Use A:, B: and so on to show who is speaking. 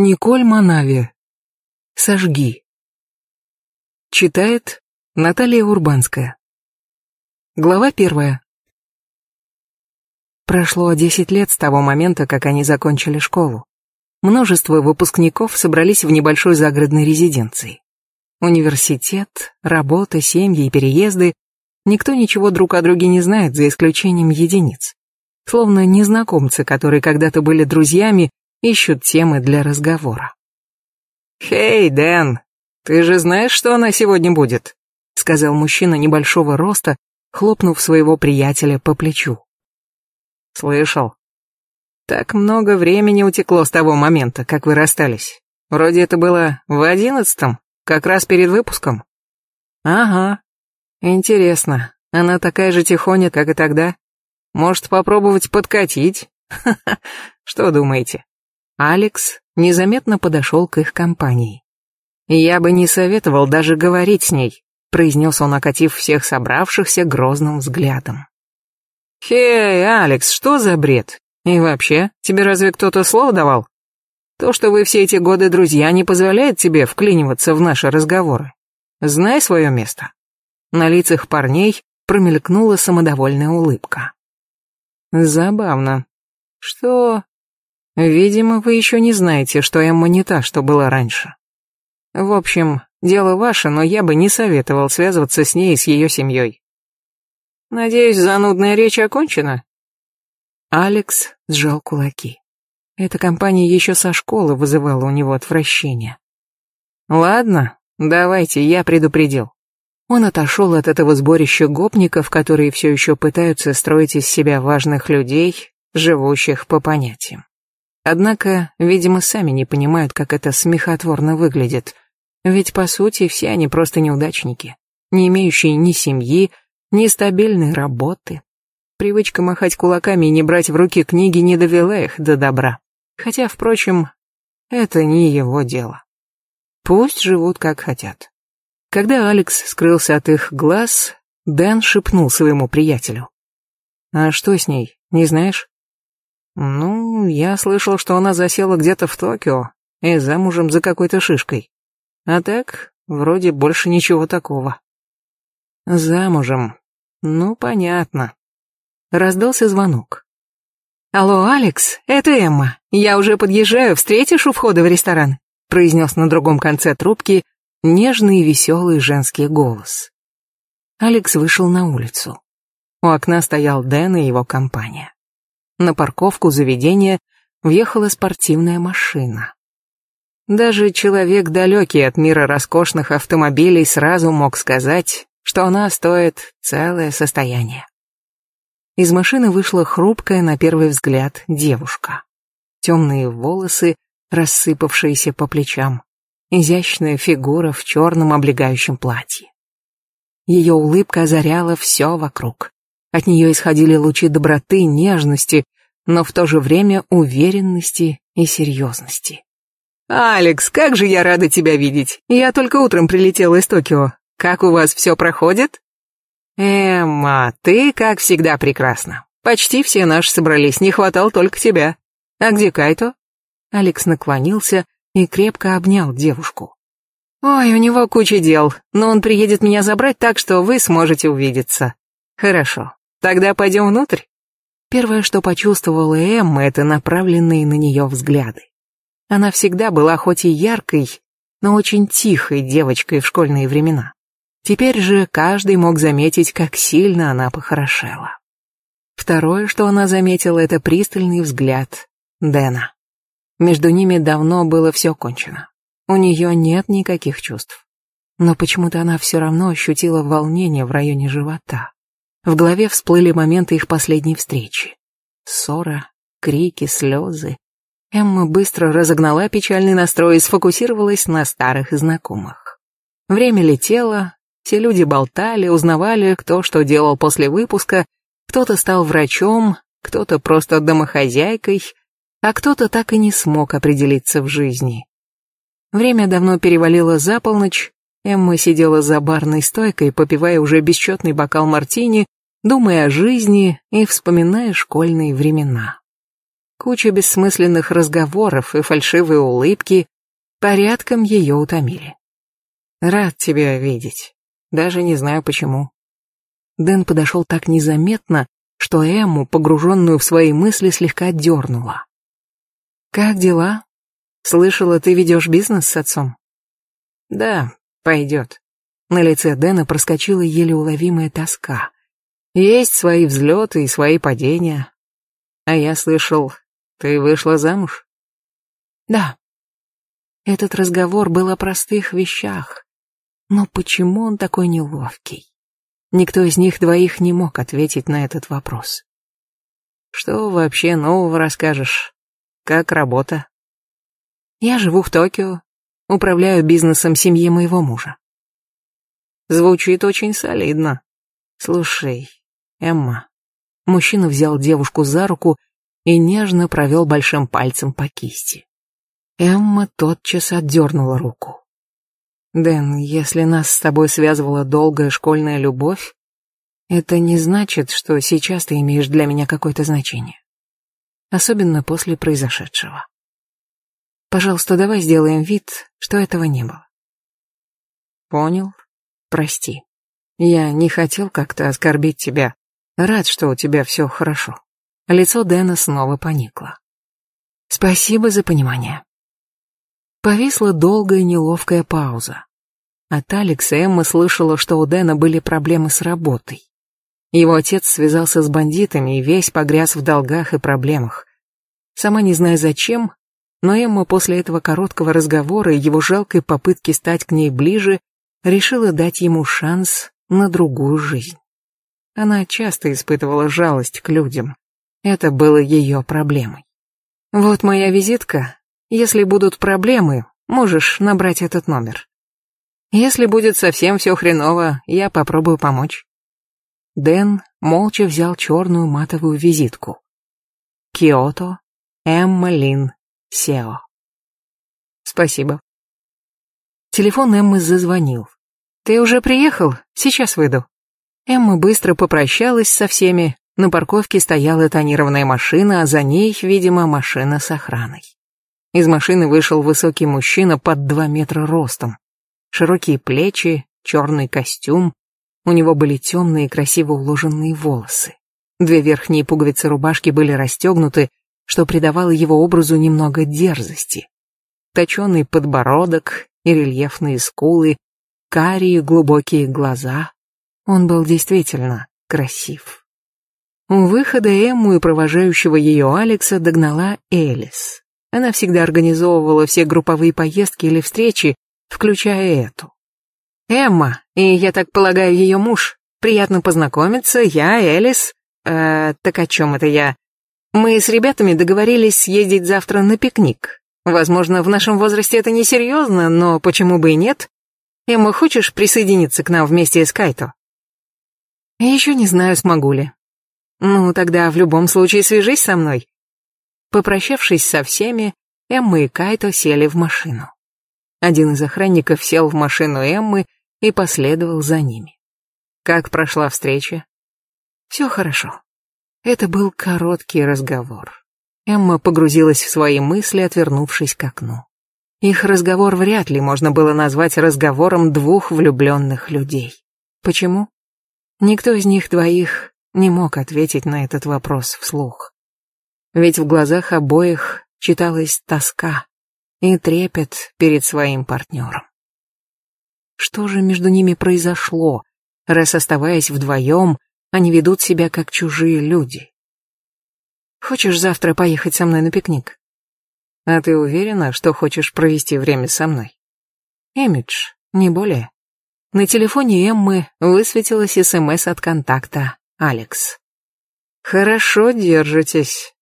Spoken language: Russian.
A: Николь Манави. Сожги. Читает Наталья Урбанская. Глава первая. Прошло десять лет с того момента, как они закончили школу. Множество выпускников собрались в небольшой загородной резиденции. Университет, работа, семьи и переезды. Никто ничего друг о друге не знает, за исключением единиц. Словно незнакомцы, которые когда-то были друзьями, ищут темы для разговора.
B: «Хей, Дэн, ты же знаешь, что она сегодня будет?» сказал мужчина небольшого роста, хлопнув своего приятеля по плечу. «Слышал. Так много времени утекло с того момента, как вы расстались. Вроде это было в одиннадцатом, как раз перед выпуском». «Ага. Интересно, она такая же тихоня, как и тогда? Может, попробовать подкатить? Что думаете?» Алекс незаметно подошел к их компании. «Я бы не советовал даже говорить с ней», произнес он, окатив всех собравшихся грозным взглядом. «Хей, Алекс, что за бред? И вообще, тебе разве кто-то слово давал? То, что вы все эти годы друзья, не позволяет тебе вклиниваться в наши разговоры. Знай свое место». На лицах парней промелькнула самодовольная улыбка. «Забавно. Что Видимо, вы еще не знаете, что Эмма не та, что была раньше. В общем, дело ваше, но я бы не советовал связываться с ней и с ее семьей. Надеюсь, занудная речь окончена? Алекс сжал кулаки. Эта компания еще со школы вызывала у него отвращение. Ладно, давайте, я предупредил. Он отошел от этого сборища гопников, которые все еще пытаются строить из себя важных людей, живущих по понятиям. Однако, видимо, сами не понимают, как это смехотворно выглядит. Ведь, по сути, все они просто неудачники, не имеющие ни семьи, ни стабильной работы. Привычка махать кулаками и не брать в руки книги не довела их до добра. Хотя, впрочем, это не его дело. Пусть живут как хотят. Когда Алекс скрылся от их глаз, Дэн шепнул своему приятелю. «А что с ней, не знаешь?» Ну, я слышал, что она засела где-то в Токио и замужем за какой-то шишкой. А так, вроде больше ничего такого. Замужем. Ну, понятно. Раздался звонок. «Алло, Алекс, это Эмма. Я уже подъезжаю, встретишь у входа в ресторан?» произнес на другом конце трубки нежный и веселый женский голос. Алекс вышел на улицу. У окна стоял Дэн и его компания. На парковку заведения въехала спортивная машина. Даже человек, далекий от мира роскошных автомобилей, сразу мог сказать, что она стоит целое состояние. Из машины вышла хрупкая, на первый взгляд, девушка. Темные волосы, рассыпавшиеся по плечам, изящная фигура в черном облегающем платье. Ее улыбка озаряла все вокруг. От нее исходили лучи доброты, нежности, но в то же время уверенности и серьезности. «Алекс, как же я рада тебя видеть! Я только утром прилетела из Токио. Как у вас все проходит?» «Эмма, ты, как всегда, прекрасна. Почти все наши собрались, не хватало только тебя. А где Кайто?» Алекс наклонился и крепко обнял девушку. «Ой, у него куча дел, но он приедет меня забрать так, что вы сможете увидеться». «Хорошо. Тогда пойдем внутрь?» Первое, что почувствовала Эмма, это направленные на нее взгляды. Она всегда была хоть и яркой, но очень тихой девочкой в школьные времена. Теперь же каждый мог заметить, как сильно она похорошела. Второе, что она заметила, это пристальный взгляд Дэна. Между ними давно было все кончено. У нее нет никаких чувств. Но почему-то она все равно ощутила волнение в районе живота. В голове всплыли моменты их последней встречи. Ссора, крики, слезы. Эмма быстро разогнала печальный настрой и сфокусировалась на старых знакомых. Время летело, все люди болтали, узнавали, кто что делал после выпуска, кто-то стал врачом, кто-то просто домохозяйкой, а кто-то так и не смог определиться в жизни. Время давно перевалило за полночь, Эмма сидела за барной стойкой, попивая уже бесчетный бокал мартини думая о жизни и вспоминая школьные времена.
A: Куча бессмысленных разговоров и фальшивые улыбки порядком ее утомили. «Рад тебя видеть. Даже не знаю почему». Дэн подошел так незаметно, что Эмму, погруженную в свои мысли, слегка дернула. «Как дела? Слышала, ты ведешь бизнес с отцом?» «Да, пойдет». На лице Дэна проскочила еле уловимая тоска. «Есть свои взлеты и свои падения. А я слышал, ты вышла замуж? Да. Этот разговор был о простых вещах. Но почему он такой неловкий? Никто из них двоих не мог ответить на этот вопрос. Что вообще нового расскажешь? Как работа? Я живу в Токио, управляю бизнесом семьи моего мужа. Звучит очень солидно. Слушай, Эмма. Мужчина взял девушку за руку и нежно провел большим пальцем по кисти. Эмма тотчас отдернула руку. «Дэн, если нас с тобой связывала долгая школьная любовь, это не значит, что сейчас ты имеешь для меня какое-то значение. Особенно после произошедшего. Пожалуйста, давай сделаем вид, что этого не было. Понял? Прости. Я не хотел как-то оскорбить тебя. Рад, что у тебя все хорошо. Лицо Дэна снова поникло. «Спасибо за понимание». Повисла долгая неловкая пауза. От Алекса Эмма слышала, что у Дэна были проблемы с работой. Его отец связался с бандитами и весь погряз в долгах и проблемах. Сама не зная зачем, но Эмма после этого короткого разговора и его жалкой попытки стать к ней ближе решила дать ему шанс на другую жизнь. Она часто испытывала жалость к людям, это было ее проблемой. Вот моя визитка. Если будут проблемы, можешь набрать этот номер. Если будет совсем все хреново, я попробую помочь. Дэн молча взял черную матовую визитку. Киото, Эмма Лин, Сео. Спасибо. Телефон Эммы зазвонил. Ты уже приехал? Сейчас выйду. Эмма быстро попрощалась со всеми, на парковке стояла тонированная машина, а за ней, видимо, машина с охраной. Из машины вышел высокий мужчина под два метра ростом. Широкие плечи, черный костюм. У него были темные красиво уложенные волосы. Две верхние пуговицы рубашки были расстегнуты, что придавало его образу немного дерзости. Точеный подбородок и рельефные скулы, карие глубокие глаза. Он был действительно красив. У выхода Эмму и провожающего ее Алекса догнала Элис. Она всегда организовывала все групповые поездки или встречи, включая эту. «Эмма, и, я так полагаю, ее муж. Приятно познакомиться, я Элис. Э, так о чем это я? Мы с ребятами договорились съездить завтра на пикник. Возможно, в нашем возрасте это несерьезно, но почему бы и нет? Эмма, хочешь присоединиться к нам вместе с Кайто?» «Еще не знаю, смогу ли. Ну, тогда в любом случае свяжись со мной. Попрощавшись со всеми, Эмма и Кайто сели в машину. Один из охранников сел в машину Эммы и последовал за ними. Как прошла встреча? Все хорошо. Это был короткий разговор. Эмма погрузилась в свои мысли, отвернувшись к окну. Их разговор вряд ли можно было назвать разговором двух влюбленных людей. Почему? Никто из них двоих не мог ответить на этот вопрос вслух. Ведь в глазах обоих читалась тоска и трепет перед своим партнером. Что же между ними произошло, раз оставаясь вдвоем, они ведут себя как чужие люди? Хочешь завтра поехать со мной на пикник? А ты уверена, что хочешь провести время со мной? Имидж, не более. На телефоне Эммы высветилась СМС от контакта Алекс. «Хорошо держитесь.